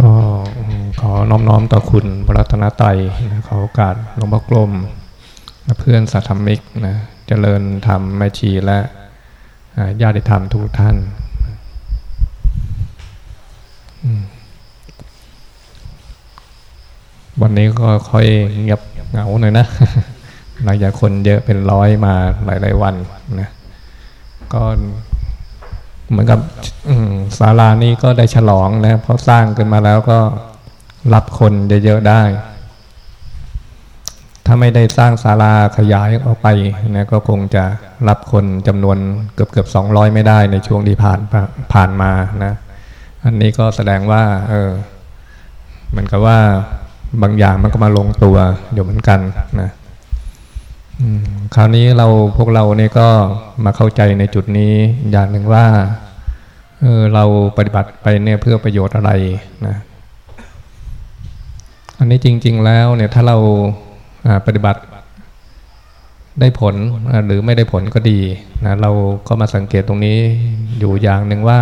ก็ขอน้อมน้อมต่อคุณพระรัตนตรัยนะขอโอกาสหลวงพ่อกลมเพื่อนสัตธรรมิกนะเจริญธรรมแม่ชีและญาติธรรมทุกท่านวันนี้ก็ค่อยเงียบเหงาหน่อยนะหลังจากคนเยอะเป็นร้อยมาหลาย ๆ วันนะก็ เหมือนกับศาลานี้ก็ได้ฉลองนะเพราะสร้างขึ้นมาแล้วก็รับคนเยอะๆได้ ถ้าไม่ได้สร้างศาลาขยายออกไปนะก็คงจะรับคนจำนวนเกือบเกือบสองร้อยไม่ได้ในช่วงที่ผ่านผ่านมานะ อันนี้ก็แสดงว่า เออเหมือนกับว่าบางอย่างมันก็มาลงตัวอยู่เหมือนกันนะ คราวนี้เราพวกเราเนี่ยก็มาเข้าใจในจุดนี้อย่างหนึ่งว่าเออเราปฏิบัติไปเนี่ยเพื่อประโยชน์อะไรนะอันนี้จริง ๆ แล้วเนี่ยถ้าเราปฏิบัติได้ผลหรือไม่ได้ผลก็ดีนะเราก็มาสังเกตตรงนี้อยู่อย่างหนึ่งว่า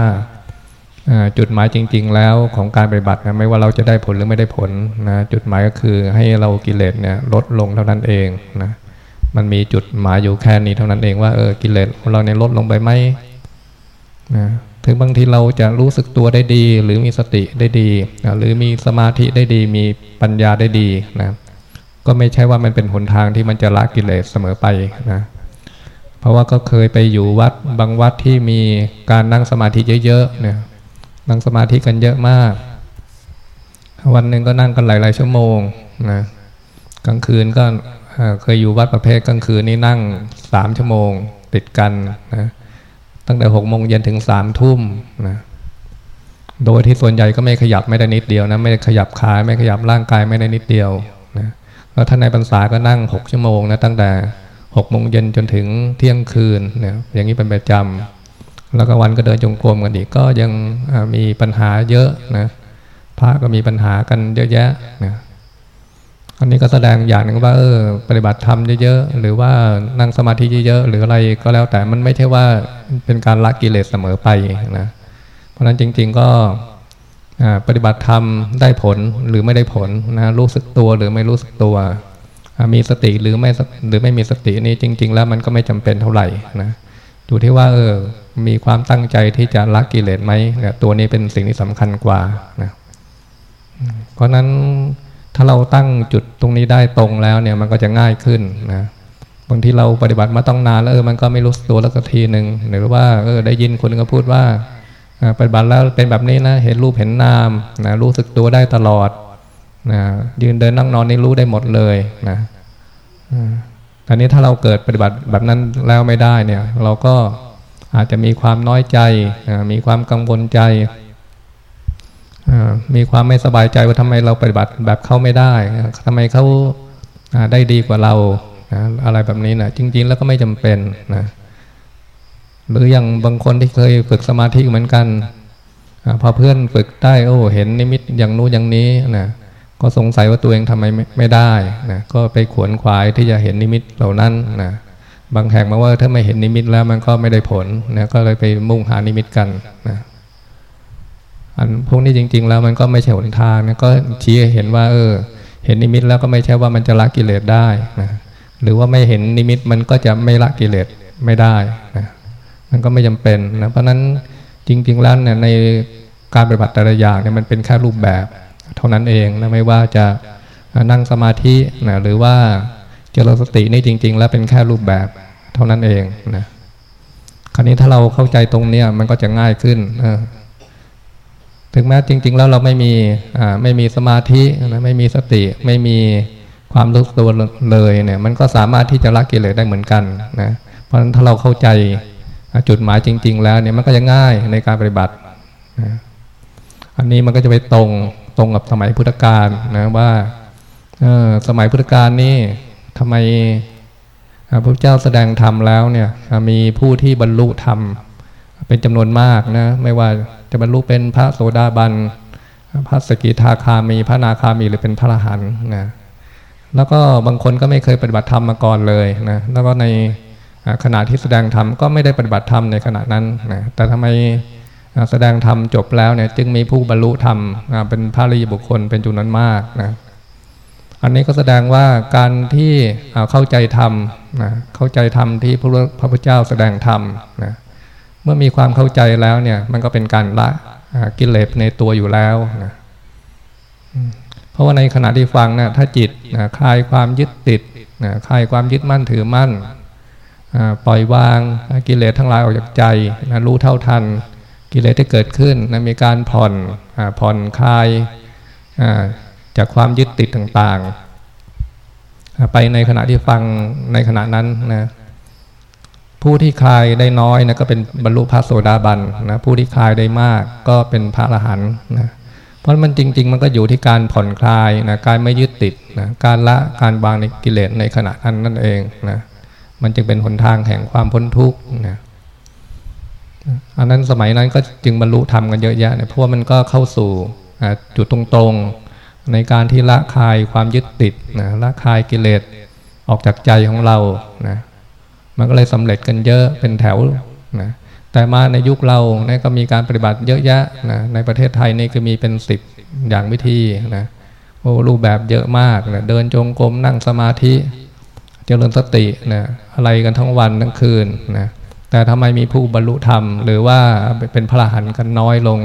จุดหมายจริง ๆ แล้วของการปฏิบัตินะไม่ว่าเราจะได้ผลหรือไม่ได้ผลนะจุดหมายก็คือให้เรากิเลสเนี่ยลดลงเท่านั้นเองนะ มันมีจุดหมายอยู่แค่นี้เท่านั้นเองว่าเออกิเลสเราเนี่ยลดลงไปไหมนะถึงบางทีเราจะรู้สึกตัวได้ดี หรือมีสติได้ดีนะหรือมีสมาธิได้ดี มีปัญญาได้ดีนะก็ไม่ใช่ว่ามันเป็นหนทางที่มันจะละกิเลสเสมอไปนะเพราะว่าก็เคยไปอยู่วัดบางวัดที่มีการนั่งสมาธิเยอะๆเนี่ยนั่งสมาธิกันเยอะมาก วันหนึ่งก็นั่งกันหลายๆชั่วโมงนะกลางคืนก็ เคยอยู่วัดประเภทกลางคืนนี่นั่งสามชั่วโมง ติดกันนะตั้งแต่หกโมงเย็นถึงสามทุ่มนะโดยที่ส่วนใหญ่ก็ไม่ขยับไม่ได้นิดเดียวนะไม่ได้ขยับขาไม่ขยับร่างกายไม่ได้นิดเดียวนะแล้วท่านในพรรษาก็นั่งหกชั่วโมงนะตั้งแต่หกโมงเย็นจนถึงเที่ยงคืนนะอย่างนี้เป็นประจำแล้วก็วันก็เดินจงกรมกันอีกก็ยังมีปัญหาเยอะนะพระก็มีปัญหากันเยอะแยะนะ อันนี้ก็แสดงอย่างหนึ่งว่าเออปฏิบัติธรรมเยอะๆหรือว่านั่งสมาธิเยอะๆหรืออะไรก็แล้วแต่มันไม่ใช่ว่าเป็นการละกิเลสเสมอไปนะเพราะฉะนั้นจริง ๆก็ปฏิบัติธรรมได้ผลหรือไม่ได้ผลนะรู้สึกตัวหรือไม่รู้สึกตัวมีสติหรือไม่หรือไม่มีสตินี่จริง ๆ แล้วมันก็ไม่จำเป็นเท่าไหร่นะอยู่ที่ว่าเออมีความตั้งใจที่จะละกิเลสไหมเนี่ยตัวนี้เป็นสิ่งที่สำคัญกว่านะเพราะนั้น ถ้าเราตั้งจุดตรงนี้ได้ตรงแล้วเนี่ยมันก็จะง่ายขึ้นนะบางทีเราปฏิบัติมาต้องนานแล้วเออมันก็ไม่รู้ตัวแล้วสักทีหนึ่งหรือว่าเออได้ยินคนนึงก็พูดว่าปฏิบัติแล้วเป็นแบบนี้นะเห็นรูปเห็นนามนะรู้สึกตัวได้ตลอดนะยืนเดินนั่งนอนนี่รู้ได้หมดเลยนะอันนี้ถ้าเราเกิดปฏิบัติแบบนั้นแล้วไม่ได้เนี่ย เราก็อาจจะมีความน้อยใจมีความกังวลใจ มีความไม่สบายใจว่าทำไมเราปฏิบัติแบบเขาไม่ได้ทำไมเขาได้ดีกว่าเราอะไรแบบนี้นะจริง ๆ แล้วก็ไม่จำเป็นนะหรืออย่างบางคนที่เคยฝึกสมาธิเหมือนกันพอเพื่อนฝึกได้โอ้เห็นนิมิตอย่างนู้อย่างนี้นะก็สงสัยว่าตัวเองทำไมไม่ได้นะก็ไปขวนขวายที่จะเห็นนิมิตเหล่านั้นนะบางแห่งมาว่าถ้าไม่เห็นนิมิตแล้วมันก็ไม่ได้ผลนะก็เลยไปมุ่งหานิมิตกันนะ อันพวกนี้จริง ๆ แล้วมันก็ไม่ใช่หนทางนะก็ชี้เห็นว่า เออ เห็นนิมิตแล้วก็ไม่ใช่ว่ามันจะละกิเลสได้นะหรือว่าไม่เห็นนิมิตมันก็จะไม่ละกิเลสไม่ได้นะมันก็ไม่จำเป็นนะเพราะนั้นจริง ๆ แล้วเนี่ยในการปฏิบัติแต่ละอย่างเนี่ยมันเป็นแค่รูปแบบ เท่านั้นเองนะไม่ว่าจะนั่งสมาธินะหรือว่าเจริญสตินี่จริง ๆ แล้วเป็นแค่รูปแบบเท่านั้นเองนะคราวนี้ถ้าเราเข้าใจตรงเนี้ยมันก็จะง่ายขึ้น ถึงแม้จริง ๆ แล้วเราไม่มีไม่มีสมาธินะไม่มีสติไม่มีความรู้ตัวเลยเนี่ย มันก็สามารถที่จะละกิเลสได้เหมือนกันนะเพราะฉะนั้นถ้าเราเข้าใจจุดหมายจริง ๆ แล้วเนี่ยมันก็จะง่ายในการปฏิบัตินะอันนี้มันก็จะไปตรงตรงกับสมัยพุทธกาลนะว่าสมัยพุทธกาลนี่ทำไมพระเจ้าแสดงธรรมแล้วเนี่ยมีผู้ที่บรรลุธรรมเป็นจำนวนมากนะไม่ว่าจะบรรลุเป็นพระโสดาบัน พระสกิทาคามี พระนาคามีหรือเป็นพระอรหันต์นะ แล้วก็บางคนก็ไม่เคยปฏิบัติธรรมมาก่อนเลยนะ แล้วก็ในขณะที่แสดงธรรมก็ไม่ได้ปฏิบัติธรรมในขณะนั้นนะ แต่ทำไมแสดงธรรมจบแล้วเนี่ยจึงมีผู้บรรลุธรรมเป็นพระริบุคคลเป็นจุนั้นมากนะ อันนี้ก็แสดงว่าการที่เข้าใจธรรมนะเข้าใจธรรมที่พระพุทธเจ้าแสดงธรรมนะ เมื่อมีความเข้าใจแล้วเนี่ย มันก็เป็นการละกิเลสในตัวอยู่แล้วนะเพราะว่าในขณะที่ฟังนะถ้าจิตนะคลายความยึดติดนะคลายความยึดมั่นถือมั่นปล่อยวางกิเลสทั้งหลายออกจากใจนะรู้เท่าทัน กิเลสที่เกิดขึ้นนะมีการผ่อนผ่อนคลายจากความยึดติดต่างๆ ไปในขณะที่ฟังในขณะนั้นนะ ผู้ที่คลายได้น้อยนะก็เป็นบรรลุพระโสดาบันนะผู้ที่คลายได้มากก็เป็นพระอรหันต์นะเพราะมันจริง ๆ มันก็อยู่ที่การผ่อนคลายนะการไม่ยึดติดนะการละการวางในกิเลสในขณะนั้นนั่นเองนะมันจึงเป็นหนทางแห่งความพ้นทุกข์นะอันนั้นสมัยนั้นก็จึงบรรลุธรรมกันเยอะแยะเนี่ยเพราะมันก็เข้าสู่จุดตรงๆ ในการที่ละคลายความยึดติดนะละคลายกิเลสออกจากใจของเรานะ มันก็เลยสำเร็จกันเยอะเป็นแถวนะแต่มาในยุคเราเนี่ยก็มีการปฏิบัติเยอะแยะนะในประเทศไทยนี่ก็มีเป็นสิบอย่างวิธีนะโอ้รูปแบบเยอะมากนะเดินจงกรมนั่งสมาธิเจริญสตินะอะไรกันทั้งวันทั้งคืนนะแต่ทำไมมีผู้บรรลุธรรม หรือว่าเป็นพระอรหันต์กันน้อยลง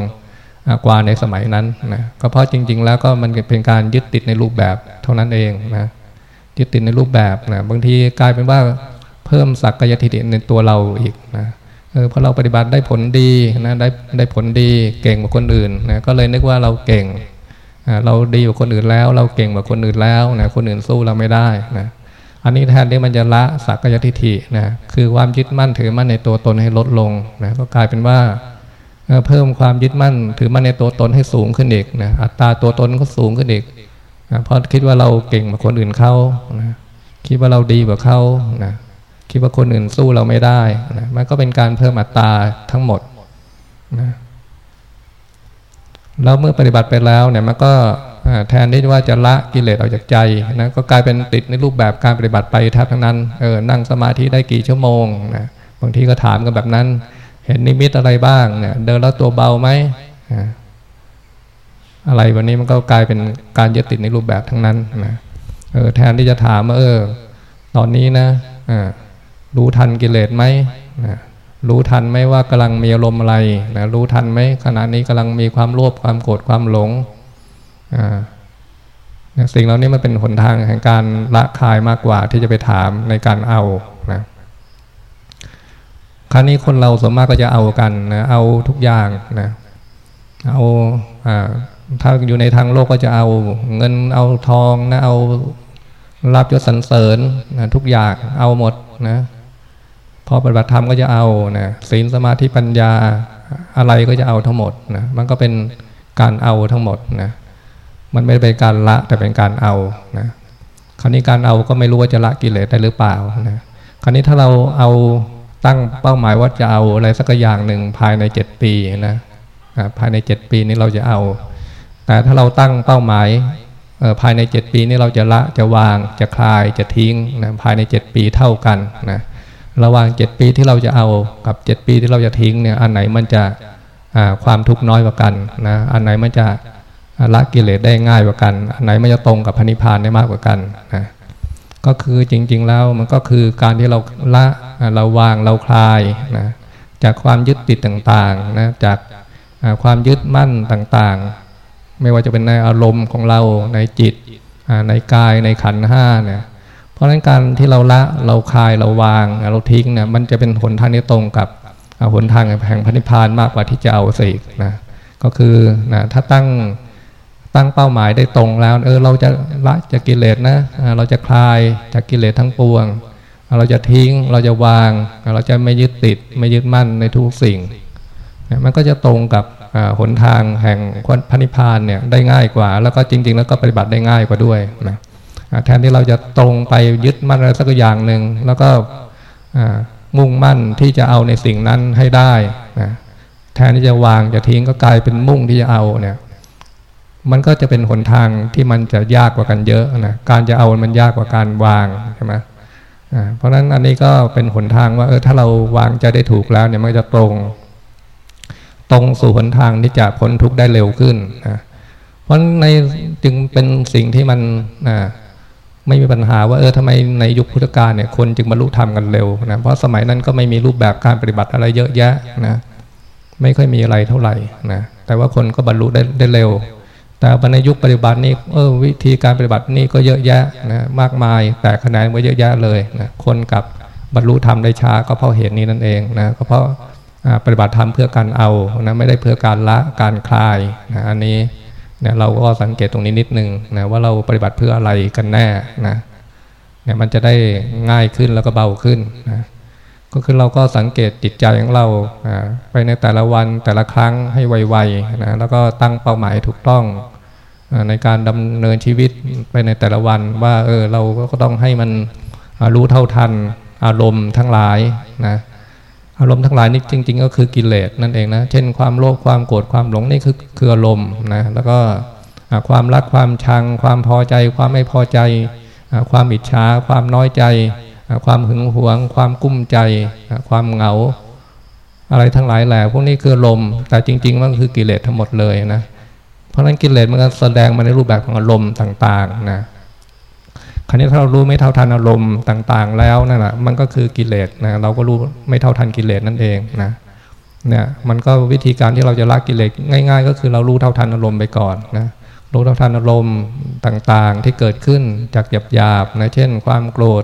กว่าในสมัยนั้นนะก็เพราะจริง ๆ แล้วก็มันเป็นการยึดติดในรูปแบบเท่านั้นเองนะยึดติดในรูปแบบนะบางทีกลายเป็นว่า เพิ่มสักกายทิฏฐิในตัวเราอีกนะเออพอเราปฏิบัติได้ผลดีนะได้ได้ผลดีเก่งกว่าคนอื่นนะก็เลยนึกว่าเราเก่งเราดีกว่าคนอื่นแล้ว เราเก่งกว่าคนอื่นแล้วนะคนอื่นสู้เราไม่ได้นะอันนี้แทนที่มันจะละสักกายทิฏฐินะคือความยึดมั่นถือมั่นในตัวตนให้ลดลงนะก็กลายเป็นว่าเพิ่มความยึดมั่นถือมั่นในตัวตนให้สูงขึ้นอีกนะอัตราตัวตนก็สูงขึ้นอีกนะเพราะคิดว่าเราเก่งกว่าคนอื่นเขานะคิดว่าเราดีกว่าเขานะ คิดว่าคนอื่นสู้เราไม่ได้นะมันก็เป็นการเพิ่มอัตราทั้งหมดนะแล้วเมื่อปฏิบัติไปแล้วเนี่ยมันก็แทนที่ว่าจะละกิเลสออกจากใจนะก็กลายเป็นติดในรูปแบบการปฏิบัติไปแทบทั้งนั้นเออนั่งสมาธิได้กี่ชั่วโมงนะบางทีก็ถามกันแบบนั้น เห็นนิมิตอะไรบ้างเนี่ยเดินแล้วตัวเบาไหมอะไรวันนี้มันก็กลายเป็นการยึดติดในรูปแบบทั้งนั้นนะเออแทนที่จะถามว่าเออตอนนี้นะอ่า รู้ทันกิเลสไหมนะรู้ทันไหมว่ากำลังมีอารมณ์อะไรนะรู้ทันไหมขณะนี้กำลังมีความโลภความโกรธความหลงสิ่งเหล่านี้มันเป็นหนทางแห่งการละคายมากกว่าที่จะไปถามในการเอานะครั้นี้คนเราส่วนมากก็จะเอากันนะเอาทุกอย่างนะเอาถ้าอยู่ในทางโลกก็จะเอาเงินเอาทองนะเอารับยศสรรเสริญนะทุกอย่างเอาหมดนะ อปฏิบัติธรรมก็จะเอานะศีลสมาธิปัญญาอะไรก็จะเอาทั้งหมดนะมันก็เป็นการเอาทั้งหมดนะมันไม่ได้เป็นการละแต่เป็นการเอานะคราวนี้การเอาก็ไม่รู้ว่าจะละกิเลสได้หรือเปล่านะคราวนี้ถ้าเราเอาตั้งเป้าหมายว่าจะเอาอะไรสักอย่างหนึ่งภายในเจ็ดปีนะภายในเจ็ดปีนี้เราจะเอา แต่ถ้าเราตั้งเป้าหมายภายในเจ็ดปีนี้เราจะละจะวางจะคลายจะทิ้งนะภายในเจ็ดปีเท่ากันนะ ระหว่างเจ็ดปีที่เราจะเอากับเจ็ดปีที่เราจะทิ้งเนี่ยอันไหนมันจะความทุกข์น้อยกว่ากันนะอันไหนมันจะละกิเลสได้ง่ายกว่ากัน อันไหนมันจะตรงกับพระนิพพานได้มากกว่ากันนะก็คือจริง ๆ แล้วมันก็คือการที่เราละเราวางเราคลายนะจากความยึดติดต่างๆนะจากความยึดมั่นต่างๆ ไม่ว่าจะเป็นในอารมณ์ของเราในจิตในกายในขันห้าเนี่ย ราะฉะนั้นการที่เราละเราคลายเราวางเราทิ้งเนี่ยมันจะเป็นหนทางที่ตรงกับหนทางแห่งพระนิพพานมากกว่าที่จะเอาสิกนะก็คือนะถ้าตั้งตั้งเป้าหมายได้ตรงแล้วเออเราจะละจากกิเลสนะเราจะคลายจากกิเลสทั้งปวง เราจะทิ้งเราจะวาง เราจะไม่ยึดติดไม่ยึดมั่นในทุกสิ่ง มันก็จะตรงกับหนทางแห่งพระนิพพานเนี่ยได้ง่ายกว่า แล้วก็จริง ๆ แล้วก็ปฏิบัติได้ง่ายกว่าด้วยนะ แทนที่เราจะตรงไปยึดมั่นอะไรสักอย่างหนึ่งแล้วก็มุ่งมั่นที่จะเอาในสิ่งนั้นให้ได้นะแทนที่จะวางจะทิ้งก็กลายเป็นมุ่งที่จะเอาเนี่ย มันก็จะเป็นหนทางที่มันจะยากกว่ากันเยอะนะการจะเอามันยากกว่าการวางใช่ไหมเพราะฉะนั้นอันนี้ก็เป็นหนทางว่าเออถ้าเราวางใจได้ถูกแล้วเนี่ยมันจะตรง ตรงสู่หนทางที่จะพ้นทุกข์ได้เร็วขึ้นนะเพราะในจึงเป็นสิ่งที่มันนะ ไม่มีปัญหาว่าเออทำไมในยุคพุทธกาลเนี่ยคนจึงบรรลุธรรมกันเร็วนะเพราะสมัยนั้นก็ไม่มีรูปแบบการปฏิบัติอะไรเยอะแยะนะไม่ค่อยมีอะไรเท่าไหร่นะแต่ว่าคนก็บรรลุได้ได้เร็ว แต่ในยุคปฏิบัตินี่เออวิธีการปฏิบัตินี่ก็เยอะแยะนะมากมายแต่คะแนนไว้เยอะแยะเลยนะคนกับบรรลุธรรมได้ช้าก็เพราะเหตุนี้นั่นเองนะก็เพราะปฏิบัติธรรมเพื่อการเอานะไม่ได้เพื่อการละการคลายนะอันนี้ เนี่ยเราก็สังเกตตรงนี้นิดนึงนะว่าเราปฏิบัติเพื่ออะไรกันแน่นะเนี่ยมันจะได้ง่ายขึ้นแล้วก็เบาขึ้นนะก็คือเราก็สังเกตจิตใจของเราไปในแต่ละวันแต่ละครั้งให้ไวๆนะแล้วก็ตั้งเป้าหมายถูกต้องในการดำเนินชีวิตไปในแต่ละวันว่าเออเราก็ต้องให้มันรู้เท่าทันอารมณ์ทั้งหลายนะ อารมณ์ทั้งหลายนี่จริง ๆ ก็คือกิเลสนั่นเองนะ เช่นความโลภความโกรธความหลงนี่คือคืออารมณ์นะแล้วก็ความรักความชัง ความพอใจ ความไม่พอใจ ความอิจฉาความน้อยใจ ความหึงหวง ความกุ้มใจ ความเหงา อะไรทั้งหลายแหละพวกนี้คือลม แต่จริง ๆ มันคือกิเลสทั้งหมดเลยนะ เพราะฉะนั้นกิเลสมันก็แสดงมาในรูปแบบของอารมณ์ต่างๆนะ คราวนี้ถ้าเรารู้ไม่เท่าทันอารมณ์ต่าง ๆ แล้วนั่นแหละมันก็คือกิเลสนะเราก็รู้ไม่เท่าทันกิเลสนั่นเองนะเนี่ยมันก็วิธีการที่เราจะละกิเลสง่าย ๆ ก็คือเรารู้เท่าทันอารมณ์ไปก่อนนะรู้เท่าทันอารมณ์ต่างๆ ที่เกิดขึ้นจากหยาบๆนะเช่น ความโกรธ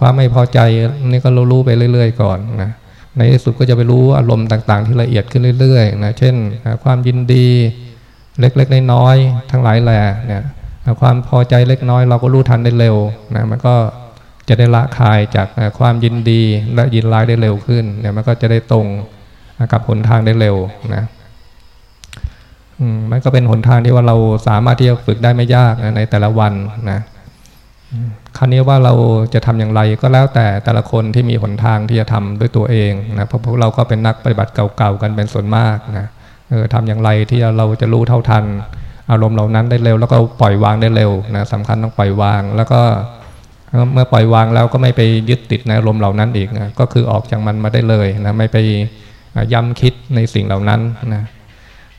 ความไม่พอใจนี่ก็รู้ไปเรื่อย ๆ ก่อนนะในที่สุดก็จะไปรู้อารมณ์ต่างๆ ที่ละเอียดขึ้นเรื่อยๆนะเช่น ความยินดีเล็กๆน้อยๆทั้งหลายแหล่เนี่ย ความพอใจเล็กน้อยเราก็รู้ทันได้เร็วนะมันก็จะได้ละคายจากความยินดีและยินร้ายได้เร็วขึ้นเนี่ยมันก็จะได้ตรงกับหนทางได้เร็วนะมันก็เป็นหนทางที่ว่าเราสามารถที่จะฝึกได้ไม่ยากนะในแต่ละวันนะคราวนี้ว่าเราจะทำอย่างไรก็แล้วแต่แต่ละคนที่มีหนทางที่จะทำด้วยตัวเองนะเพราะพวกเราก็เป็นนักปฏิบัติเก่าๆกันเป็นส่วนมากนะเออทำอย่างไรที่เราจะรู้เท่าทัน อารมณ์เหล่านั้นได้เร็ว แล้วก็ปล่อยวางได้เร็วนะสำคัญต้องปล่อยวาง แล้วก็เมื่อปล่อยวางแล้วก็ไม่ไปยึดติดในอารมณ์เหล่านั้นอีกนะก็คือออกจากมันมาได้เลยนะไม่ไปย้ำคิดในสิ่งเหล่านั้นนะ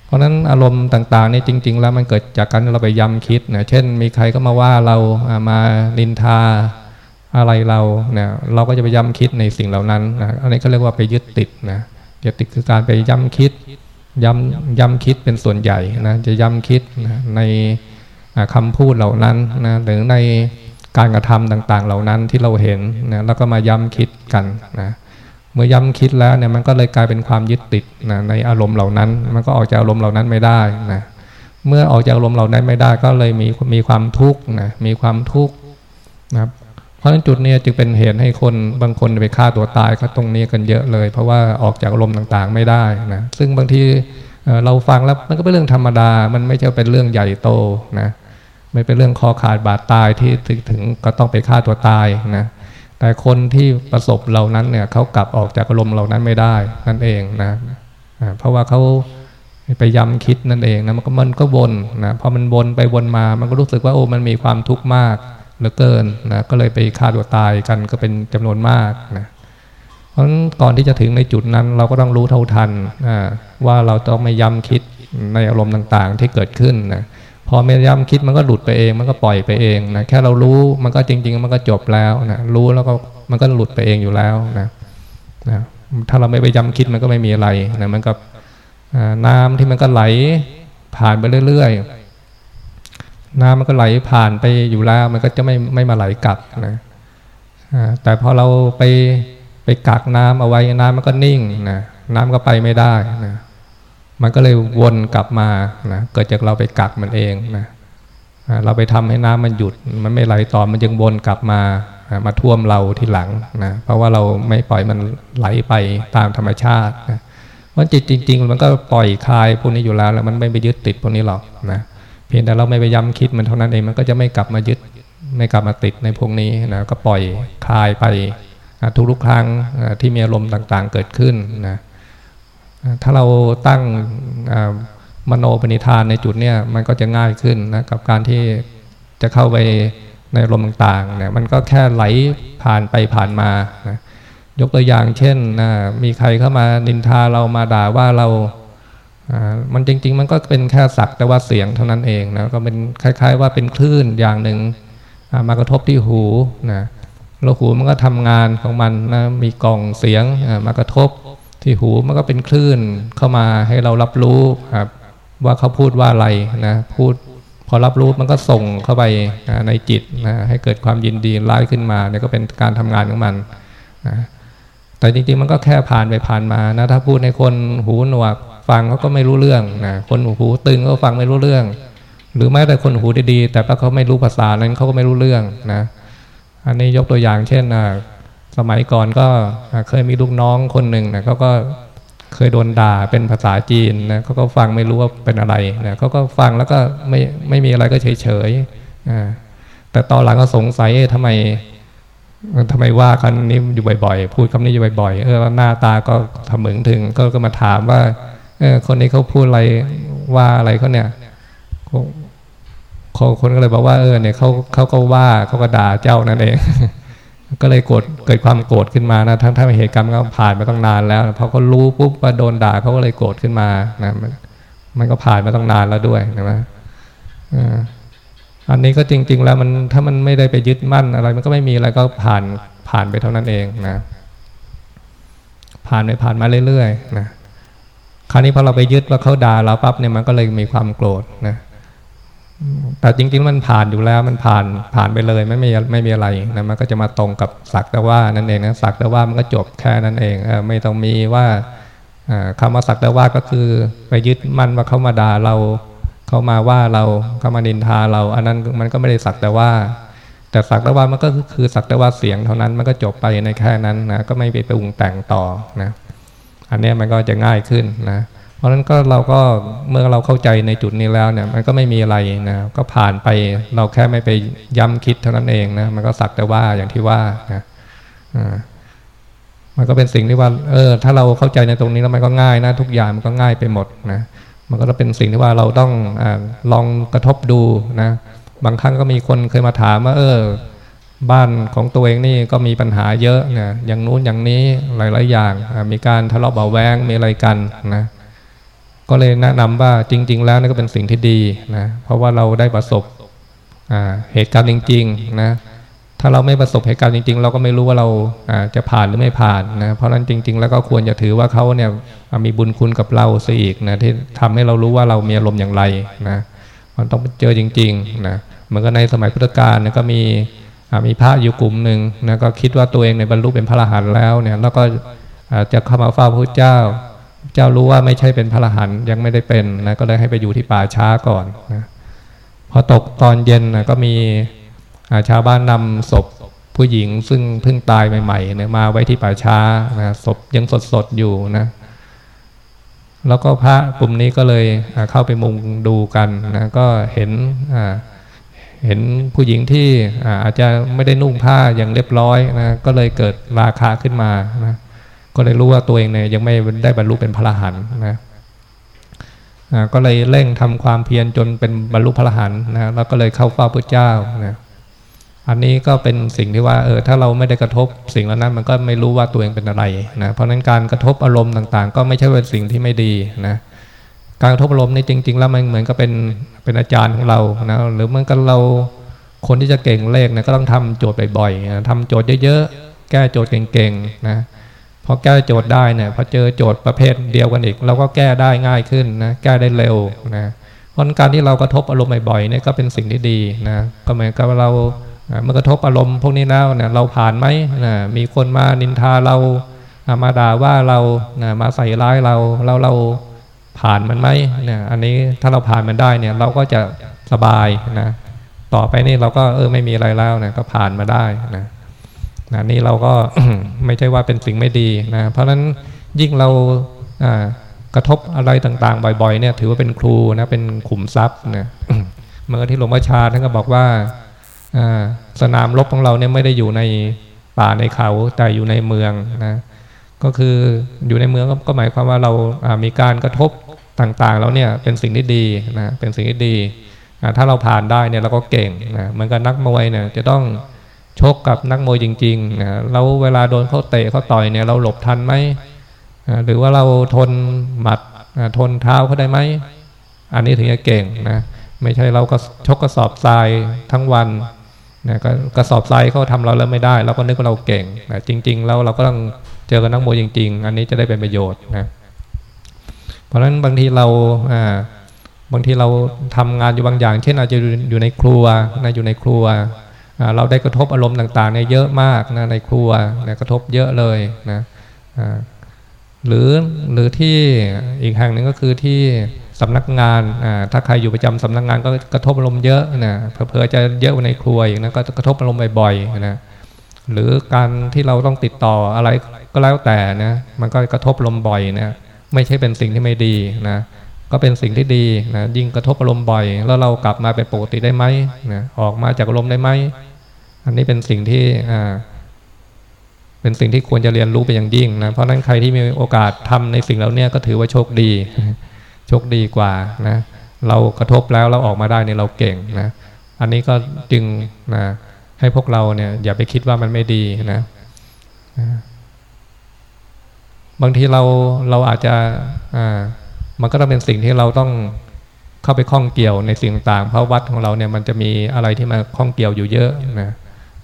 เพราะฉะนั้นอารมณ์ต่างๆนี่จริง ๆ แล้วมันเกิดจากการเราไปย้ำคิดนะเช่น มีใครก็มาว่าเรามานินทาอะไรเราเนี่ยเราก็จะไปย้ำคิดในสิ่งเหล่านั้นนะอันนี้ก็เรียกว่าไปยึดติดนะยึดติดคือการไปย้ำคิด ย้ำย้ำคิดเป็นส่วนใหญ่นะจะย้ำคิดนะในคำพูดเหล่านั้นนะหรือในการกระทำต่าง ๆ เหล่านั้นที่เราเห็นนะแล้วก็มาย้ำคิดกันนะเมื่อย้ำคิดแล้วเนี่ยมันก็เลยกลายเป็นความยึดติดนะในอารมณ์เหล่านั้น มันก็ออกจากอารมณ์เหล่านั้นไม่ได้นะเมื่อออกจากอารมณ์เหล่านั้นไม่ได้ก็เลยมีมีความทุกข์นะมีความทุกข์นะครับ เพราะฉะนั้นจุดนี้จึงเป็นเหตุให้คนบางคนไปฆ่าตัวตายก็ตรงนี้กันเยอะเลย เพราะว่าออกจากอารมณ์ต่างๆไม่ได้นะซึ่งบางทีเราฟังแล้วมันก็เป็นเรื่องธรรมดา มันไม่ใช่เป็นเรื่องใหญ่โตนะไม่เป็นเรื่องคอขาดบาดตายที่ถึงถงก็ต้องไปฆ่าตัวตายนะแต่คนที่ประสบเหล่านั้นเนี่ยเขากลับออกจากอารมณ์เหล่านั้นไม่ได้นั่นเองนะเพราะว่าเขาไปย้ำคิดนั่นเองนะมันก็มันก็วนนะพอมันวนไปวนมามันก็รู้สึกว่าโอ้มันมีความทุกข์มาก เหลือเกินนะก็เลยไปฆ่าตัวตายกันก็เป็นจำนวนมากนะเพราะงั้นก่อนที่จะถึงในจุดนั้นเราก็ต้องรู้เท่าทันว่าเราต้องไม่ย้ำคิดในอารมณ์ต่างๆที่เกิดขึ้นนะพอไม่ย้ำคิดมันก็หลุดไปเอง มันก็ปล่อยไปเองนะแค่เรารู้มันก็จริง ๆ มันก็จบแล้วนะรู้แล้วก็มันก็หลุดไปเองอยู่แล้วนะนะถ้าเราไม่ไปย้ำคิดมันก็ไม่มีอะไรนะมันกับน้ำที่มันก็ไหลผ่านไปเรื่อย ๆ น้ำมันก็ไหลผ่านไปอยู่แล้ว มันก็จะไม่ไม่มาไหลกลับนะแต่พอเราไปไปกักน้ำเอาไว้น้ำมันก็นิ่งนะน้ำก็ไปไม่ได้นะมันก็เลยวนกลับมานะเกิดจากเราไปกักมันเองนะเราไปทำให้น้ำมันหยุด มันไม่ไหลต่อมันยังวนกลับมามาท่วมเราทีหลังนะเพราะว่าเราไม่ปล่อยมันไหลไปตามธรรมชาตินะเพราะจิตจริง ๆ มันก็ปล่อยคลายพวกนี้อยู่แล้วแล้วมันไม่ไปยึดติดพวกนี้หรอกนะ พียงแต่เราไม่ไปย้ำคิดมันเท่านั้นเองมันก็จะไม่กลับมายึดไม่กลับมาติดในพวกนี้นะก็ปล่อยคลายไปทุกทุกครั้งที่มีอารมณ์ต่างๆเกิดขึ้นนะถ้าเราตั้งมโนปณิธานในจุดเนี้ยมันก็จะง่ายขึ้นนะกับการที่จะเข้าไปในลมต่างๆเนี่ยมันก็แค่ไหลผ่านไปผ่านมานะยกตัวอย่างเช่นนะมีใครเข้ามานินทาเรามาด่าว่าเรา มันจริง ๆ มันก็เป็นแค่สักแต่ว่าเสียงเท่านั้นเองนะก็เป็นคล้าย ๆ ว่าเป็นคลื่นอย่างหนึ่งมากระทบที่หูนะแล้วหูมันก็ทำงานของมันนะมีกล่องเสียงมากระทบที่หูมันก็เป็นคลื่นเข้ามาให้เรารับรู้ครับว่าเขาพูดว่าอะไรนะพูดพอรับรู้มันก็ส่งเข้าไปในจิตนะให้เกิดความยินดีร้ายขึ้นมาเนี่ยก็เป็นการทำงานของมันนะแต่จริงๆมันก็แค่ผ่านไปผ่านมานะถ้าพูดในคนหูหนวก ฟังเขาก็ไม่รู้เรื่องนะคนหูตึงก็ฟังไม่รู้เรื่อง หรือแม้แต่คนหูดีๆ แต่ถ้าเขาไม่รู้ภาษานั้นเขาก็ไม่รู้เรื่องนะอันนี้ยกตัวอย่างเช่นสมัยก่อนก็เคยมีลูกน้องคนหนึ่งนะเขาก็เคยโดนด่าเป็นภาษาจีนนะเขาก็ฟังไม่รู้ว่าเป็นอะไรนะเขาก็ฟังแล้วก็ไม่ไม่มีอะไรก็เฉยเฉยแต่ตอนหลังก็สงสัยทำไมทำไมว่าคำนี้อยู่บ่อยๆ พูดคำนี้อยู่บ่อยๆ เออหน้าตาก็ทำเหมืองถึงก็ก็มาถามว่า เออคนนี้เขาพูดอะไรว่าอะไรเขาเนี่ยคนก็เลยบอกว่าเออเนี่ยเขาเขาก็ว่าเขาก็ด่าเจ้านั่นเอง ก็เลยโกรธเกิดความโกรธขึ้นมานะทั้งถ้าเหตุการณ์ก็ผ่านมาตั้งนานแล้วพอเขารู้ปุ๊บว่าโดนด่าเขาก็เลยโกรธขึ้นมานะมันก็ผ่านมาตั้งนานแล้วด้วยนะอันนี้ก็จริง ๆ แล้วมันถ้ามันไม่ได้ไปยึดมั่นอะไร มันก็ไม่มีอะไรก็ผ่านผ่านไปเท่านั้นเองนะ ผ่านไปผ่านมาเรื่อยๆนะ คราวนี้พอเราไปยึดว่าเขาด่าเราปั๊บเนี่ยมันก็เลยมีความโกรธนะแต่จริงๆมันผ่านอยู่แล้วมันผ่านผ่านไปเลยไม่มีไม่มีอะไรนะมันก็จะมาตรงกับสักแต่ว่านั่นเองนะสักแต่ว่ามันก็จบแค่นั้นเองเอไม่ต้องมีว่าคำว่าสักแต่ว่าก็คือไปยึดมั่นว่าเขามาด่าเราเขามาว่าเราเขามานินทาเรา อันนั้นมันก็ไม่ได้สักแต่ว่า แต่สักแต่ว่ามันก็คือสักแต่ว่าเสียงเท่านั้นมันก็จบไปในแค่นั้นนะก็ไม่ไปปรุงแต่งต่อนะ อันนี้มันก็จะง่ายขึ้นนะเพราะฉะนั้นก็เราก็เมื่อเราเข้าใจในจุดนี้แล้วเนี่ยมันก็ไม่มีอะไรนะก็ผ่านไปเราแค่ไม่ไปย้ำคิดเท่านั้นเองนะมันก็สักแต่ว่าอย่างที่ว่านะมันก็เป็นสิ่งที่ว่า เออ ถ้าเราเข้าใจในตรงนี้แล้วมันก็ง่ายนะทุกอย่างมันก็ง่ายไปหมดนะมันก็จะเป็นสิ่งที่ว่าเราต้องอลองกระทบดูนะบางครั้งก็มีคนเคยมาถามว่าเออ บ้านของตัวเองนี่ก็มีปัญหาเยอะนะอย่างนู้นอย่างนี้หลาย ๆ อย่าง มีการทะเลาะเบาแวงมีอะไรกันนะก็เลยแนะนำว่าจริง ๆ แล้วนี่ก็เป็นสิ่งที่ดีนะเพราะว่าเราได้ประสบเหตุการณ์จริง ๆ นะถ้าเราไม่ประสบเหตุการณ์จริง ๆ เราก็ไม่รู้ว่าเราจะผ่านหรือไม่ผ่านนะเพราะนั้นจริง ๆ แล้วก็ควรจะถือว่าเขาเนี่ยมีบุญคุณกับเราซะอีกนะที่ทำให้เรารู้ว่าเรามีอารมณ์อย่างไรนะมันต้องเจอจริงๆนะเหมือนกับในสมัยพุทธกาลนะก็มี มีพระอยู่กลุ่มหนึ่งนะก็คิดว่าตัวเองในบรรลุเป็นพระอรหันต์แล้วเนี่ยแล้วก็จะเข้ามาเฝ้าพระเจ้า เจ้ารู้ว่าไม่ใช่เป็นพระอรหันต์ยังไม่ได้เป็นนะก็เลยให้ไปอยู่ที่ป่าช้าก่อนนะพอตกตอนเย็นนะก็มีชาวบ้านนำศพผู้หญิงซึ่งเพิ่งตายใหม่ๆเนี่ยมาไว้ที่ป่าช้านะศพยังสดๆอยู่นะแล้วก็พระกลุ่มนี้ก็เลยเข้าไปมุงดูกันนะก็เห็นอ่า เห็นผู้หญิงที่อาจจะไม่ได้นุ่งผ้าอย่างเรียบร้อยนะก็เลยเกิดราคาขึ้นมานะก็เลยรู้ว่าตัวเองเนี่ยยังไม่ได้บรรลุเป็นพระอรหันต์นะก็เลยเร่งทำความเพียรจนเป็นบรรลุพระอรหันต์นะแล้วก็เลยเข้าเฝ้าพระเจ้านะอันนี้ก็เป็นสิ่งที่ว่าเออถ้าเราไม่ได้กระทบสิ่งเหล่านั้นมันก็ไม่รู้ว่าตัวเองเป็นอะไรนะเพราะนั้นการกระทบอารมณ์ต่างๆ ก็ไม่ใช่เป็นสิ่งที่ไม่ดีนะ การกระทบอารมณ์นี่จริง ๆ แล้วมันเหมือนกับเป็นเป็นอาจารย์ของเรานะหรือเหมือนกับเราคนที่จะเก่งเลขนะก็ต้องทำโจทย์บ่อยๆทำโจทย์เยอะๆแก้โจทย์เก่งๆนะพอแก้โจทย์ได้เนี่ยพอเจอโจทย์ประเภทเดียวกันอีก เราก็แก้ได้ง่ายขึ้นนะแก้ได้เร็วนะเพราะการที่เรากระทบอารมณ์บ่อยๆเนี่ยก็เป็นสิ่งที่ดีนะก็เหมือนกับเราเมื่อกระทบอารมณ์พวกนี้แล้วเนี่ยเราผ่านไหมนะมีคนมานินทาเรามาด่าว่าเรานะมาใส่ร้ายเราเราเรา ผ่านมันไหมเนี่ยอันนี้ถ้าเราผ่านมันได้เนี่ยเราก็จะสบายนะต่อไปนี่เราก็เออไม่มีอะไรแล้วนะก็ผ่านมาได้นะนะนี่เราก็ไม่ใช่ว่าเป็นสิ่งไม่ดีนะเพราะฉะนั้นยิ่งเรากระทบอะไรต่างๆ บ่อยๆเนี่ยถือว่าเป็นครูนะเป็นขุมทรัพย์นะเมื่อที่หลวงพ่อชาท่านก็บอกว่าสนามรบของเราเนี่ยไม่ได้อยู่ในป่าในเขาแต่อยู่ในเมืองนะ ก็คืออยู่ในเมืองก็หมายความว่าเรามีการกระทบต่างๆ แล้วเนี่ยเป็นสิ่งที่ดีนะเป็นสิ่งที่ดี ถ้าเราผ่านได้เนี่ยเราก็เก่งนะเหมือนกับนักมวยเนี่ยจะต้องชกกับนักมวยจริงๆนะเราเวลาโดนเขาเตะเขาต่อยเนี่ยเราหลบทันไหมหรือว่าเราทนหมัดทนเท้าเขาได้ไหมอันนี้ถึงจะเก่งนะไม่ใช่เราก็ชกกระสอบทรายทั้งวันนะก็กระสอบทรายเขาทำเราแล้วไม่ได้ เราก็นึกว่าเราเก่งนะจริง ๆ แล้วเราก็ต้อง เจอกับนักมวยจริง ๆ อันนี้จะได้เป็นประโยชน์นะเพราะฉะนั้นบางทีเราอ่าบางทีเราทำงานอยู่บางอย่าง เช่นอาจจะอยู่ในครัวนะอยู่ในครัว เราได้กระทบอารมณ์ต่างๆเนี่ยเยอะมากนะในครัวนะกระทบเยอะเลยนะหรือหรือที่อีกแห่งหนึ่งก็คือที่สำนักงานถ้าใครอยู่ประจำสำนักงานก็กระทบอารมณ์เยอะนะเพอจะเยอะในครัวอีกนะก็กระทบอารมณ์บ่อยๆนะหรือการที่เราต้องติดต่ออะไร ก็แล้วแต่นะมันก็กระทบอารมบ่อยนะไม่ใช่เป็นสิ่งที่ไม่ดีนะก็เป็นสิ่งที่ดีนะยิ่งกระทบอารมณ์บ่อย แล้วเรากลับมาเป็นปกติได้ไหมนะออกมาจากอารมณ์ได้ไหมอันนี้เป็นสิ่งที่อ่าเป็นสิ่งที่ควรจะเรียนรู้ไปอย่างยิ่งนะเพราะนั้นใครที่มีโอกาสทำในสิ่งเหล่านี้ก็ถือว่าโชคดี โชคดีกว่านะเรากระทบแล้วเราออกมาได้เนี่ยเราเก่งนะอันนี้ก็จึงนะให้พวกเราเนี่ยอย่าไปคิดว่ามันไม่ดีนะ บางทีเราเราอาจจะอ่ามันก็ต้องเป็นสิ่งที่เราต้องเข้าไปข้องเกี่ยวในสิ่งต่าง เพราะวัดของเราเนี่ยมันจะมีอะไรที่มาข้องเกี่ยวอยู่เยอะนะ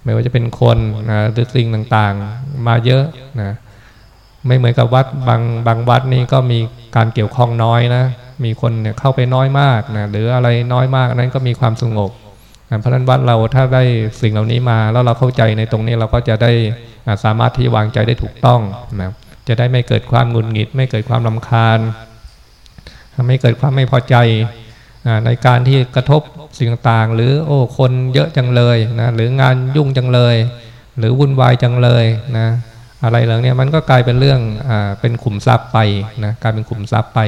ไม่ว่าจะเป็นคนนะหรือสิ่งต่างๆมาเยอะนะไม่เหมือนกับวัดบางบางวัดนี่ก็มีการเกี่ยวข้องน้อยนะ มีคนเนี่ยเข้าไปน้อยมากนะหรืออะไรน้อยมากนั้นก็มีความสงบเพราะฉะนั้นวัดเราถ้าได้สิ่งเหล่านี้มาแล้วเราเข้าใจในตรงนี้เราก็จะได้สามารถที่วางใจได้ถูกต้องนะ จะได้ไม่เกิดความหงุดหงิด ไม่เกิดความลำคาญไม่เกิดความไม่พอใจในการที่กระทบสิ่งต่างหรือโอ้คนเยอะจังเลยนะหรืองานยุ่งจังเลย หรือวุ่นวายจังเลยนะอะไรเหล่านี้มันก็กลายเป็นเรื่องอเป็นขุมทรัพย์ไปนะกลายเป็นขุมทรัพย์ไป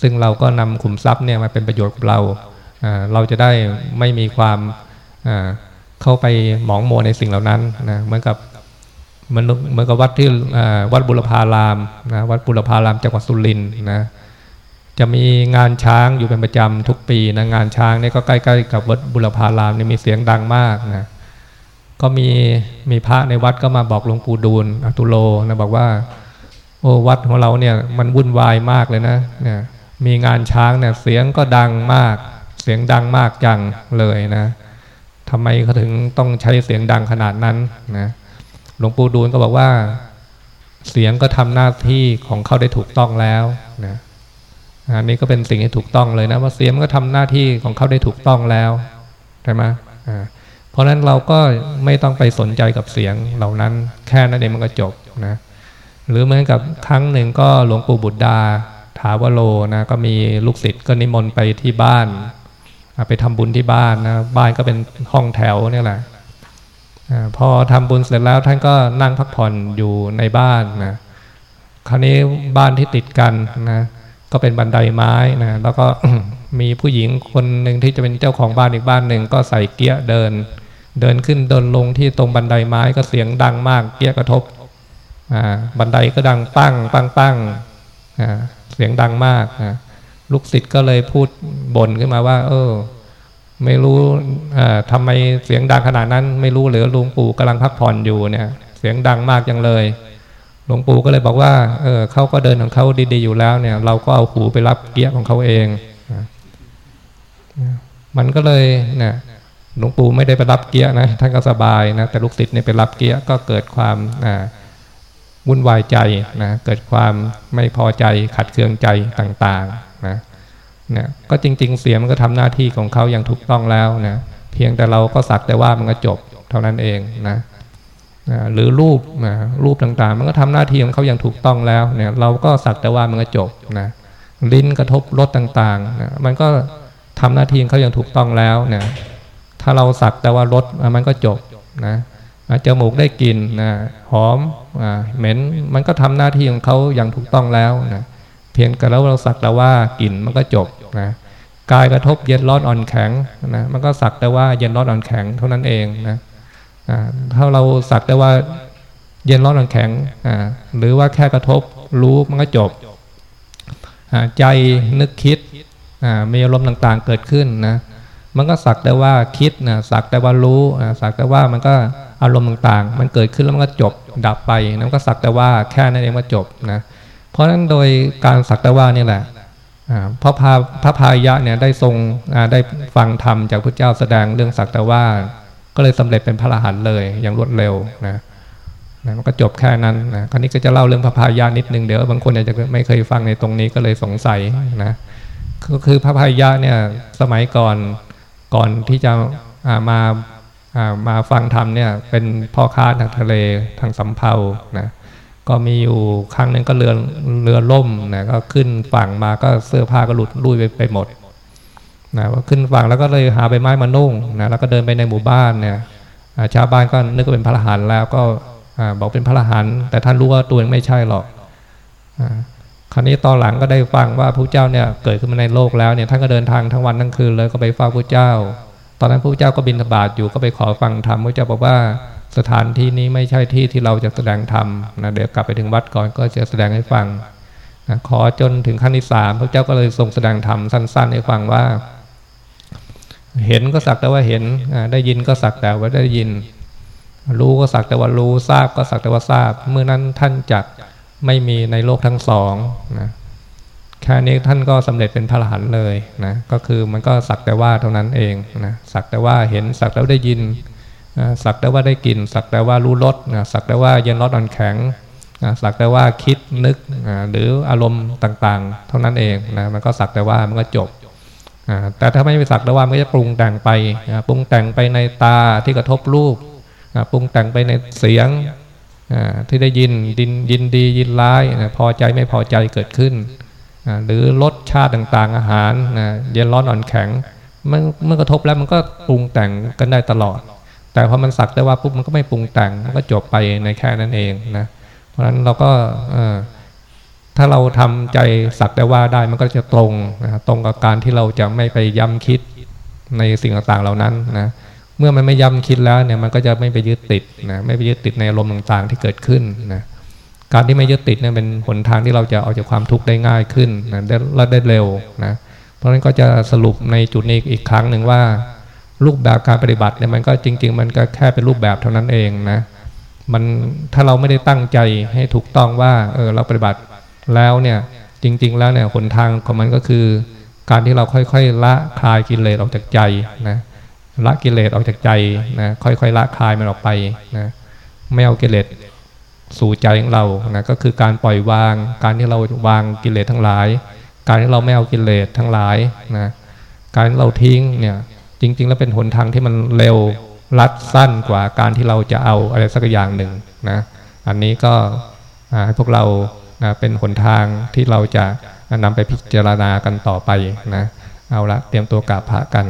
ซึ่งเราก็นำขุมทรัพย์เนี่ยมาเป็นประโยชน์กับเราเราจะได้ไม่มีความเข้าไปหมองโมในสิ่งเหล่านั้นนะเหมือนกับ มือนเหมือนกับวัดที่วัดบุรพารามนะวัดบุรพารามจังหวัดสุรินทร์นะจะมีงานช้างอยู่เป็นประจำทุกปีนะงานช้างนี่ก็ใกล้ๆกับวัดบุรพารามนี่มีเสียงดังมากนะก็มีมีพระในวัดก็มาบอกหลวงปู่ดูลอตุโลนะบอกว่า โอ้วัดของเราเนี่ยมันวุ่นวายมากเลยนะเนี่ยมีงานช้างเนี่ยเสียงก็ดังมาก เสียงดังมากจังเลยนะทำไมเขาถึงต้องใช้เสียงดังขนาดนั้นนะ หลวงปู่ดูลก็บอกว่า เสียงก็ทำหน้าที่ของเขาได้ถูกต้องแล้วนะอันนี้ก็เป็นสิ่งที่ถูกต้องเลยนะว่าเสียงก็ทำหน้าที่ของเขาได้ถูกต้องแล้วใช่ไหมเพราะฉะนั้นเราก็ไม่ต้องไปสนใจกับเสียงเหล่านั้น แค่นั้นเองมันก็จบนะหรือเหมือนกับครั้งหนึ่งก็หลวงปู่บุตรดาถาวโลนะก็มีลูกศิษย์ก็นิมนต์ไปที่บ้าน ไปทำบุญที่บ้านนะบ้านก็เป็นห้องแถวนี่แหละ พอทำบุญเสร็จแล้วท่านก็นั่งพักผ่อนอยู่ในบ้านนะคราวนี้บ้านที่ติดกันนะก็เป็นบันไดไม้นะแล้วก็มีผู้หญิงคนหนึ่งที่จะเป็นเจ้าของบ้านอีกบ้านหนึ่งก็ใส่เกี้ยเดิน เดินขึ้นเดินลงที่ตรงบันไดไม้ก็เสียงดังมากเกี้ยกระทบบันไดก็ดังปั้งปั้งปั้งเสียงดังมากลูกศิษย์ก็เลยพูดบ่นขึ้นมาว่า เออ ไม่รู้ทำไมเสียงดังขนาดนั้น ไม่รู้หรือลุงปู่กำลังพักผ่อนอยู่เนี่ย เสียงดังมากจังเลยหลวงปู่ก็เลยบอกว่า เออเขาก็เดินของเขาดีๆอยู่แล้วเนี่ย เราก็เอาหูไปรับเกี้ยของเขาเอง มันก็เลยเนี่ยหลวงปู่ไม่ได้ไปรับเกี้ยนะท่านก็สบายนะแต่ลูกศิษย์เนี่ยไปรับเกี้ยก็เกิดความวุ่นวายใจนะเกิดความไม่พอใจขัดเคืองใจต่างๆนะ นี่ยก็จริง ๆ เสียมันก็ทำหน้าที่ของเขาอย่างถูกต้องแล้วนะเพียงแต่เราก็สักแต่ว่ามันก็จบเท่านั้นเองนะหรือรูปนะรูปต่างๆ มันก็ทำหน้าที่ของเขาอย่างถูกต้องแล้วเนี่ยเราก็สักแต่ว่ามันก็จบนะลิ้นกระทบรสต่างๆนะมันก็ทำหน้าที่ของเขาอย่างถูกต้องแล้วนี่ยถ้าเราสักแต่ว่ารสมันก็จบนะจมูกได้กลิ่นนะหอมเหม็นมันก็ทำหน้าที่ของเขาอย่างถูกต้องแล้วนะเพียงแต่แล้วเราสักแต่ว่ากลิ่นมันก็จบ นะกายกระทบเย็นร้อนอ่อนแข็งนะมันก็สักแต่ว่าเย็นร้อนอ่อนแข็งเท่านั้นเองนะถ้าเราสักได้ว่าเย็นร้อนหรือแข็งหรือว่าแค่กระทบรู้มันก็จบใจนึกคิดมีอารมณ์ต่างๆเกิดขึ้นนะมันก็สักได้ว่าคิดนะสักได้ว่ารู้สักได้ว่ามันก็อารมณ์ต่างๆ มันเกิดขึ้นแล้วมันก็จบดับไปนั่นก็สักแต่ว่าแค่นั้นเองว่าจบนะเพราะฉะนั้นโดยการสักแต่ว่านี่แหละ พระพาพระพายะเนี่ยได้ทรงได้ฟังธรรมจากพระเจ้าแสดงเรื่องสักแต่ว่า ก็เลยสำเร็จเป็นพระอรหันต์เลยอย่างรวดเร็วนะนะมันก็จบแค่นั้นนะคราวนี้ก็จะเล่าเรื่องพระพายะนิดนึงเดี๋ยวบางคนอาจจะไม่เคยฟังในตรงนี้ก็เลยสงสัยนะก็คือพระพายะเนี่ยสมัยก่อนก่อนที่จะมามาฟังธรรมเนี่ยเป็นพ่อค้าทางทะเลทางสำเภานะ ก็มีอยู่ครั้งหนึ่งก็เรือเรือล่มนะก็ขึ้นฝั่งมาก็เสื้อผ้าก็หลุดลุยไปไปหมดนะว่าขึ้นฝั่งแล้วก็เลยหาใบไม้มานุ่งนะแล้วก็เดินไปในหมู่บ้านเนี่ยชาวบ้านก็นึกว่าเป็นพระหันแล้วก็บอกเป็นพระหันแต่ท่านรู้ว่าตัวเองไม่ใช่หรอกคราวนี้ตอนหลังก็ได้ฟังว่าพระเจ้าเนี่ยเกิดขึ้นมาในโลกแล้วเนี่ยท่านก็เดินทางทั้งวันทั้งคืนเลยก็ไปเฝ้าพระเจ้า ตอนนั้นพระเจ้าก็บินธบาตอยู่ก็ไปขอฟังธรรมพระเจ้าบอกว่า สถานที่นี้ไม่ใช่ที่ที่เราจะแสดงธรรมนะเดี๋ยวกลับไปถึงวัดก่อนก็จะแสดงให้ฟังนะขอจนถึงขั้นที่สามพระเจ้าก็เลยทรงแสดงธรรมสั้น ๆ ให้ฟังว่า เห็นก็สักแต่ว่าเห็นได้ยินก็สักแต่ว่าได้ยิน รู้ก็สักแต่ว่ารู้ทราบก็สักแต่ว่าทราบ เมื่อนั้นท่านจักไม่มีในโลกทั้งสองนะแค่นี้ท่านก็สำเร็จเป็นพระอรหันต์เลยนะก็คือมันก็สักแต่ว่าเท่านั้นเองนะสักแต่ว่าเห็นสักแล้วได้ยิน สักแต่ว่าได้กลิ่น สักแต่ว่ารู้รสสักแต่ว่าเย็นร้อนอ่อนแข็งสักแต่ว่าคิดนึกหรืออารมณ์ต่างๆ เท่านั้นเองนะมันก็สักแต่ว่ามันก็จบแต่ถ้าไม่ไปสักแต่ว่ามันก็จะปรุงแต่งไปปรุงแต่งไปในตาที่กระทบรูปปรุงแต่งไปในเสียงที่ได้ยินดินยินดียินร้ายพอใจไม่พอใจเกิดขึ้น หรือรสชาติต่างๆอาหารเย็นร้อนอ่อนแข็งเมื่อกระทบแล้วมันก็ปรุงแต่งกันได้ตลอด แต่พอมันสักได้ว่าปุ๊บมันก็ไม่ปรุงแต่งมันก็จบไปในแค่นั้นเองนะ เพราะฉะนั้นเราก็ถ้าเราทำใจสักได้ว่าได้มันก็จะตรงนะตรงกับการที่เราจะไม่ไปย้ำคิดในสิ่งต่างๆเหล่านั้นนะเมื่อมันไม่ย้ำคิดแล้วเนี่ยมันก็จะไม่ไปยึดติดนะไม่ไปยึดติดในอารมณ์ต่างๆที่เกิดขึ้นนะการที่ไม่ยึดติดเนี่ยเป็นหนทางที่เราจะออกจากความทุกข์ได้ง่ายขึ้นนะและได้เร็วนะเพราะฉะนั้นก็จะสรุปในจุดนี้อีกครั้งหนึ่งว่า รูปแบบการปฏิบัติเนี่ยมันก็จริง ๆ มันก็แค่เป็นรูปแบบเท่านั้นเองนะมันถ้าเราไม่ได้ตั้งใจให้ถูกต้องว่าเออเราปฏิบัติแล้วเนี่ยจริง ๆ แล้วเนี่ยหนทางของมันก็คือ การที่เราค่อยๆละคลายกิเลสออกจากใจนะละกิเลสออกจากใจนะค่อยๆละคลายมันออกไปนะไม่เอากิเลสสู่ใจของเรานะก็คือการปล่อยวาง การที่เราวางกิเลสทั้งหลาย การที่เราไม่เอากิเลสทั้งหลายนะการเราทิ้งเนี่ย ริง ๆ แล้วเป็นหนทางที่มันเร็วรัดสั้นกว่าการที่เราจะเอาอะไรสักอย่างหนึ่งนะอันนี้ก็ให้พวกเรานะเป็นหนทางที่เราจะนำไปพิจารณากันต่อไปนะเอาละเตรียมตัวกราบพระกัน